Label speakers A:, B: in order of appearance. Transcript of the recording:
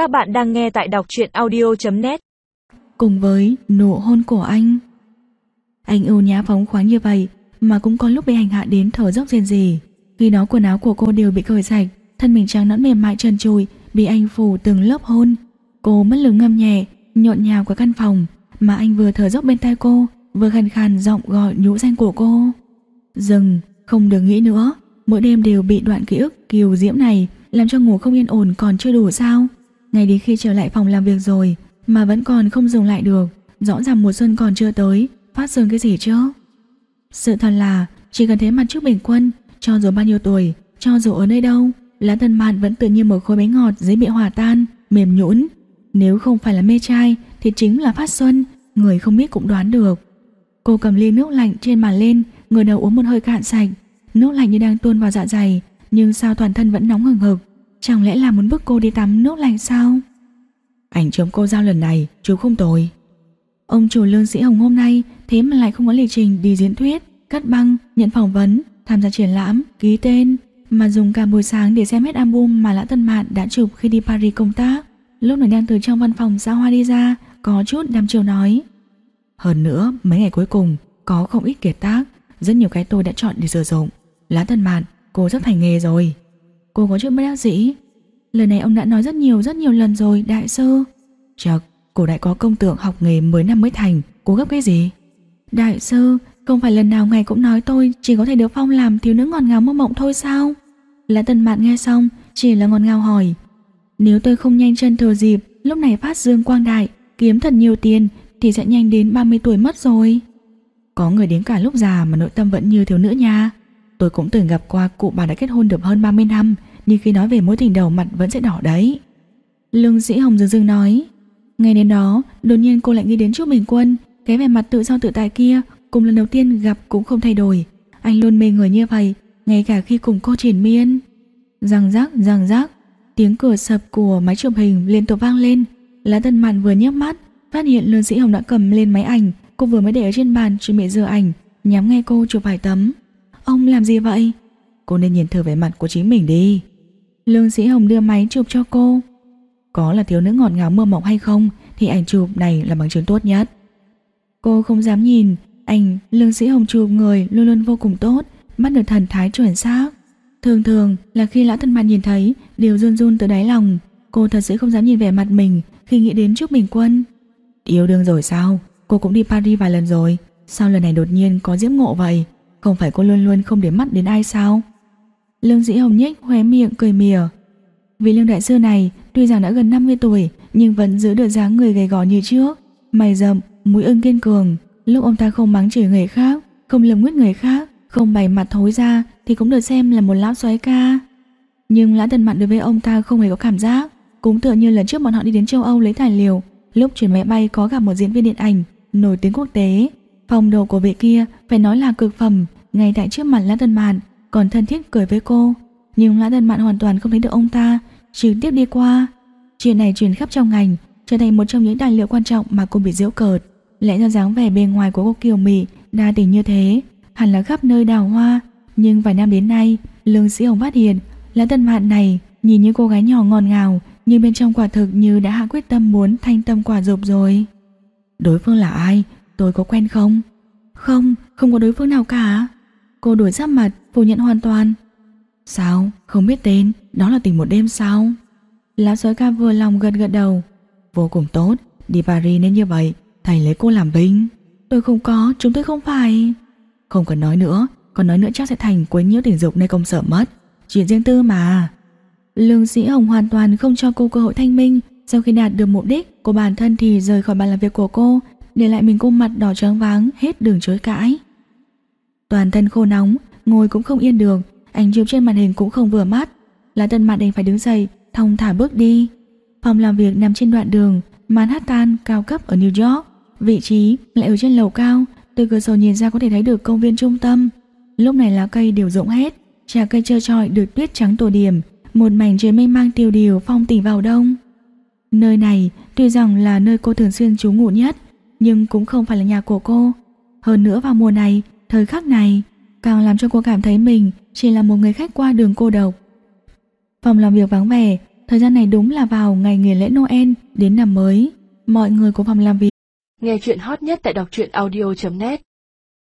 A: Các bạn đang nghe tại đọc truyện audio.net
B: Cùng với nụ hôn của anh Anh ưu nhã phóng khoáng như vậy Mà cũng có lúc bị hành hạ đến thở dốc riêng gì Khi đó quần áo của cô đều bị cởi sạch Thân mình trắng nõn mềm mại trần trùi Bị anh phủ từng lớp hôn. Cô mất lửng ngâm nhẹ Nhộn nhào qua căn phòng Mà anh vừa thở dốc bên tai cô Vừa khàn khàn giọng gọi nhũ danh của cô. Dừng, không được nghĩ nữa Mỗi đêm đều bị đoạn ký ức kiều diễm này Làm cho ngủ không yên ổn còn chưa đủ sao? Ngay đến khi trở lại phòng làm việc rồi, Mà vẫn còn không dùng lại được. Rõ ràng mùa xuân còn chưa tới, Phát sinh cái gì chứ? Sự thật là, chỉ cần thấy mặt trước bình quân, Cho dù bao nhiêu tuổi, Cho dù ở nơi đâu, Lá thân mạn vẫn tự như một khối bánh ngọt dễ bị hòa tan, Mềm nhũn. Nếu không phải là mê trai, Thì chính là phát xuân, Người không biết cũng đoán được. Cô cầm ly nước lạnh trên bàn lên Người đầu uống một hơi cạn sạch. Nước lạnh như đang tuôn vào dạ dày, Nhưng sao toàn thân vẫn nóng hừng hực. Chẳng lẽ là muốn bức cô đi tắm nước lạnh sao? Ảnh chấm cô giao lần này Chú không tồi. Ông chủ lương sĩ Hồng hôm nay Thế mà lại không có lịch trình đi diễn thuyết Cắt băng, nhận phỏng vấn Tham gia triển lãm, ký tên Mà dùng cả buổi sáng để xem hết album Mà Lã Tân Mạn đã chụp khi đi Paris công tác. Lúc này đang từ trong văn phòng xa hoa đi ra Có chút đăm chiều nói. Hơn nữa mấy ngày cuối cùng Có không ít kiệt tác. Rất nhiều cái tôi đã chọn để sử dụng. Lá Tân Mạn, cô rất thành nghề rồi Cô có chuyện bất đắc dĩ? Lời này ông đã nói rất nhiều rất nhiều lần rồi Đại sư. Chật, cổ đại có công tượng học nghề 10 năm mới thành. Cô gấp cái gì? Đại sư, không phải lần nào ngài cũng nói tôi Chỉ có thể được phong làm thiếu nữ ngọt ngào mơ mộng thôi sao? Lã tần Mạn nghe xong Chỉ là ngọt ngào hỏi. Nếu tôi không nhanh chân thừa dịp Lúc này phát dương quang đại Kiếm thật nhiều tiền Thì sẽ nhanh đến 30 tuổi mất rồi. Có người đến cả lúc già mà nội tâm vẫn như thiếu nữ nha. Tôi cũng từng gặp qua cụ bà đã kết hôn được hơn 30 năm, Nhưng khi nói về mối tình đầu mặt vẫn sẽ đỏ đấy. Lương sĩ Hồng dừng dừng nói, Ngay đến đó, đột nhiên cô lại nghĩ đến Trúc Bình Quân, Cái vẻ mặt tự do tự tại kia, Cùng lần đầu tiên gặp cũng không thay đổi. Anh luôn mê người như vậy, Ngay cả khi cùng cô triển miên. Răng rác răng rác Tiếng cửa sập của máy chụp hình liên tục vang lên. Lá Tân Mạn vừa nhấp mắt, Phát hiện Lương Sĩ Hồng đã cầm lên máy ảnh. Cô vừa mới để ở trên bàn chuẩn bị dừa ảnh, Nhắm nghe cô chụp vài tấm. Ông làm gì vậy? Cô nên nhìn thử vẻ mặt của chính mình đi. Lương Sĩ Hồng đưa máy chụp cho cô. Có là thiếu nữ ngọt ngào mơ mộng hay không Thì ảnh chụp này là bằng chứng tốt nhất. Cô không dám nhìn, Ảnh Lương Sĩ Hồng chụp người luôn luôn vô cùng tốt Bắt được thần thái chuẩn xác. Thường thường là khi lão thân mặt nhìn thấy, Đều run run từ đáy lòng. Cô thật sự không dám nhìn vẻ mặt mình Khi nghĩ đến Trúc Bình Quân. Yêu đương rồi sao? Cô cũng đi Paris vài lần rồi. Sao lần này đột nhiên có diễm ngộ vậy? Không phải cô luôn luôn không để mắt đến ai sao? Lương Dĩ Hồng nhếch khóe miệng cười mỉa. Vì lương đại sư này Tuy rằng đã gần 50 tuổi Nhưng vẫn giữ được dáng người gầy gò như trước. Mày rậm, mũi ưng kiên cường. Lúc ông ta không mắng chửi người khác Không lầm nguyết người khác Không bày mặt thối ra Thì cũng được xem là một lão xoáy ca. Nhưng lã tần mặn đối với ông ta không hề có cảm giác Cũng tựa như lần trước bọn họ đi đến châu Âu lấy tài liệu Lúc chuyển máy bay có gặp một diễn viên điện ảnh Nổi tiếng quốc tế. Phong độ của vị kia, phải nói là cực phẩm, Ngay tại trước mặt lã tần mạn, Còn thân thiết cười với cô. Nhưng lã tần mạn hoàn toàn không thấy được ông ta Trực tiếp đi qua. Chuyện này truyền khắp trong ngành, Trở thành một trong những tài liệu quan trọng mà cô bị giễu cợt. Lẽ ra dáng vẻ bề ngoài của cô Kiều Mỹ Đa tình như thế, Hẳn là khắp nơi đào hoa. Nhưng vài năm đến nay, Lương sĩ Hồng phát hiện Lã tần mạn này, nhìn như cô gái nhỏ ngọt ngào, Nhưng bên trong quả thực như đã hạ quyết tâm muốn thanh tâm quả dục rồi. Đối phương là ai? Tôi có quen không? Không, không có đối phương nào cả. Cô đổi giáp mặt, phủ nhận hoàn toàn. Sao? Không biết tên. Đó là tình một đêm sao? Lão sói ca vừa lòng gật gật đầu. Vô cùng tốt, đi Paris nên như vậy. Thầy lấy cô làm binh. Tôi không có, chúng tôi không phải. Không cần nói nữa, còn nói nữa chắc sẽ thành quấy nhiễu tình dục nơi công sở mất. Chuyện riêng tư mà. Lương sĩ Hồng hoàn toàn không cho cô cơ hội thanh minh. Sau khi đạt được mục đích của bản thân thì rời khỏi bàn làm việc của cô. Để lại mình cô mặt đỏ trắng váng, Hết đường chối cãi. Toàn thân khô nóng, Ngồi cũng không yên được Ảnh chụp trên màn hình cũng không vừa mắt. Lá tân mặt đành phải đứng dậy, thong thả bước đi. Phòng làm việc nằm trên đoạn đường, Manhattan cao cấp ở New York. Vị trí lại ở trên lầu cao, Từ cửa sổ nhìn ra có thể thấy được công viên trung tâm. Lúc này lá cây đều rụng hết, Trà cây trơ trọi được tuyết trắng tổ điểm, Một mảnh trời mây mang tiêu điều phong tỉnh vào đông. Nơi này tuy rằng là nơi cô thường xuyên trú ngủ nhất nhưng cũng không phải là nhà của cô. Hơn nữa vào mùa này, Thời khắc này, Càng làm cho cô cảm thấy mình Chỉ là một người khách qua đường cô độc. Phòng làm việc vắng vẻ, Thời gian này đúng là vào ngày nghỉ lễ Noel, đến năm mới. Mọi người của phòng làm việc
A: Nghe chuyện hot nhất tại đọc truyện audio.net